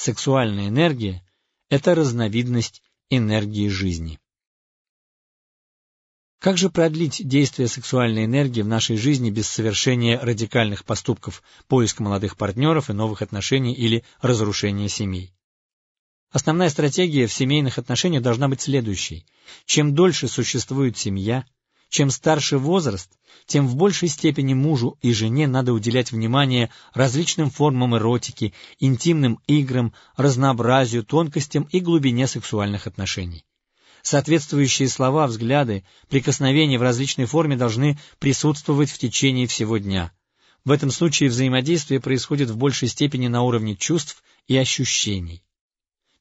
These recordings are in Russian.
Сексуальная энергия – это разновидность энергии жизни. Как же продлить действие сексуальной энергии в нашей жизни без совершения радикальных поступков, поиска молодых партнеров и новых отношений или разрушения семей? Основная стратегия в семейных отношениях должна быть следующей. Чем дольше существует семья, чем старше возраст, тем в большей степени мужу и жене надо уделять внимание различным формам эротики, интимным играм, разнообразию, тонкостям и глубине сексуальных отношений. Соответствующие слова, взгляды, прикосновения в различной форме должны присутствовать в течение всего дня. В этом случае взаимодействие происходит в большей степени на уровне чувств и ощущений.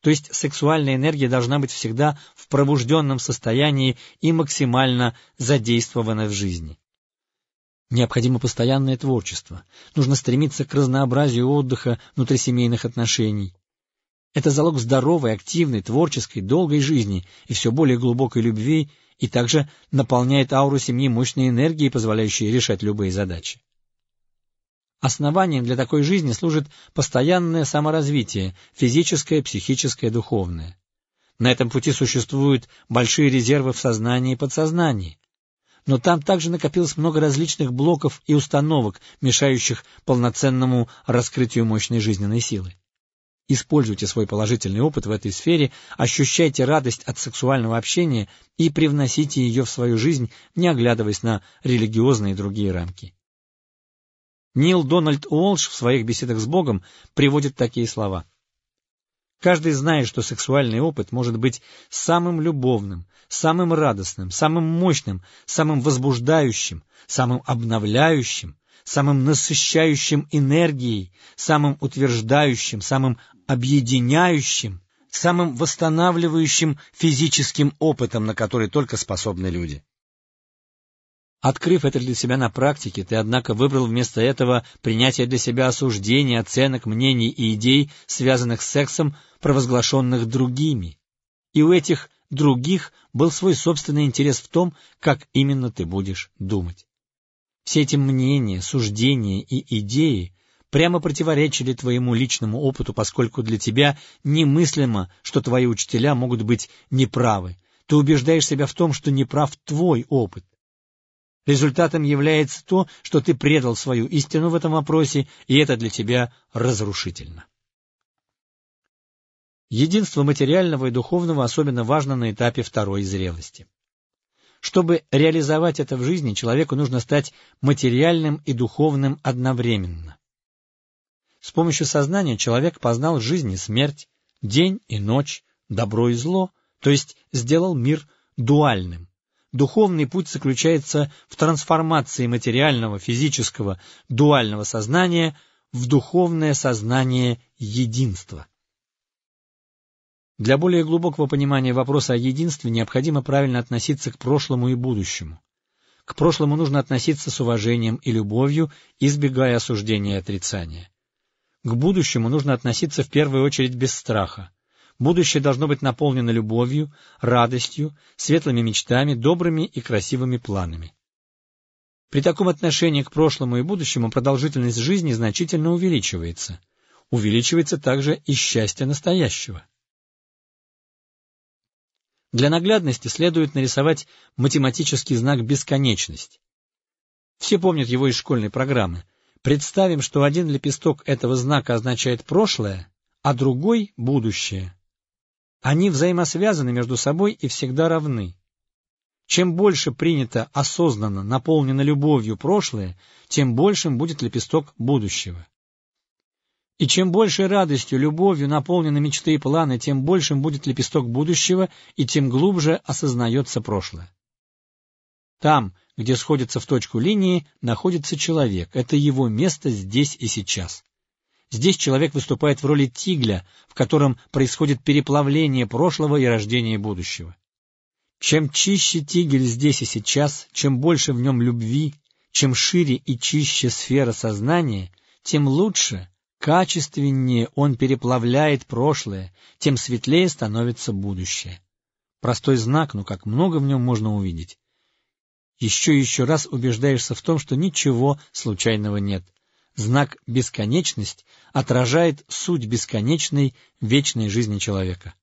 То есть сексуальная энергия должна быть всегда в пробужденном состоянии и максимально задействована в жизни. Необходимо постоянное творчество. Нужно стремиться к разнообразию отдыха внутрисемейных отношений. Это залог здоровой, активной, творческой, долгой жизни и все более глубокой любви, и также наполняет ауру семьи мощной энергией, позволяющей решать любые задачи. Основанием для такой жизни служит постоянное саморазвитие, физическое, психическое, духовное. На этом пути существуют большие резервы в сознании и подсознании. Но там также накопилось много различных блоков и установок, мешающих полноценному раскрытию мощной жизненной силы. Используйте свой положительный опыт в этой сфере, ощущайте радость от сексуального общения и привносите ее в свою жизнь, не оглядываясь на религиозные и другие рамки. Нил Дональд Уолш в своих беседах с Богом приводит такие слова. Каждый знает, что сексуальный опыт может быть самым любовным, самым радостным, самым мощным, самым возбуждающим, самым обновляющим, самым насыщающим энергией, самым утверждающим, самым объединяющим, самым восстанавливающим физическим опытом, на который только способны люди. Открыв это для себя на практике, ты, однако, выбрал вместо этого принятие для себя осуждений, оценок, мнений и идей, связанных с сексом, провозглашенных другими. И у этих других был свой собственный интерес в том, как именно ты будешь думать. Все эти мнения, суждения и идеи прямо противоречили твоему личному опыту, поскольку для тебя немыслимо, что твои учителя могут быть неправы. Ты убеждаешь себя в том, что неправ твой опыт. Результатом является то, что ты предал свою истину в этом вопросе, и это для тебя разрушительно. Единство материального и духовного особенно важно на этапе второй зрелости. Чтобы реализовать это в жизни, человеку нужно стать материальным и духовным одновременно. С помощью сознания человек познал жизнь и смерть, день и ночь, добро и зло, то есть сделал мир дуальным. Духовный путь заключается в трансформации материального, физического, дуального сознания в духовное сознание единства. Для более глубокого понимания вопроса о единстве необходимо правильно относиться к прошлому и будущему. К прошлому нужно относиться с уважением и любовью, избегая осуждения и отрицания. К будущему нужно относиться в первую очередь без страха. Будущее должно быть наполнено любовью, радостью, светлыми мечтами, добрыми и красивыми планами. При таком отношении к прошлому и будущему продолжительность жизни значительно увеличивается. Увеличивается также и счастье настоящего. Для наглядности следует нарисовать математический знак «бесконечность». Все помнят его из школьной программы. Представим, что один лепесток этого знака означает прошлое, а другой — будущее. Они взаимосвязаны между собой и всегда равны. Чем больше принято осознанно, наполнено любовью прошлое, тем большим будет лепесток будущего. И чем больше радостью, любовью наполнены мечты и планы, тем большим будет лепесток будущего, и тем глубже осознается прошлое. Там, где сходятся в точку линии, находится человек. Это его место здесь и сейчас. Здесь человек выступает в роли тигля, в котором происходит переплавление прошлого и рождение будущего. Чем чище тигель здесь и сейчас, чем больше в нем любви, чем шире и чище сфера сознания, тем лучше качественнее он переплавляет прошлое, тем светлее становится будущее. Простой знак, но как много в нем можно увидеть. Еще и еще раз убеждаешься в том, что ничего случайного нет. Знак «бесконечность» отражает суть бесконечной вечной жизни человека.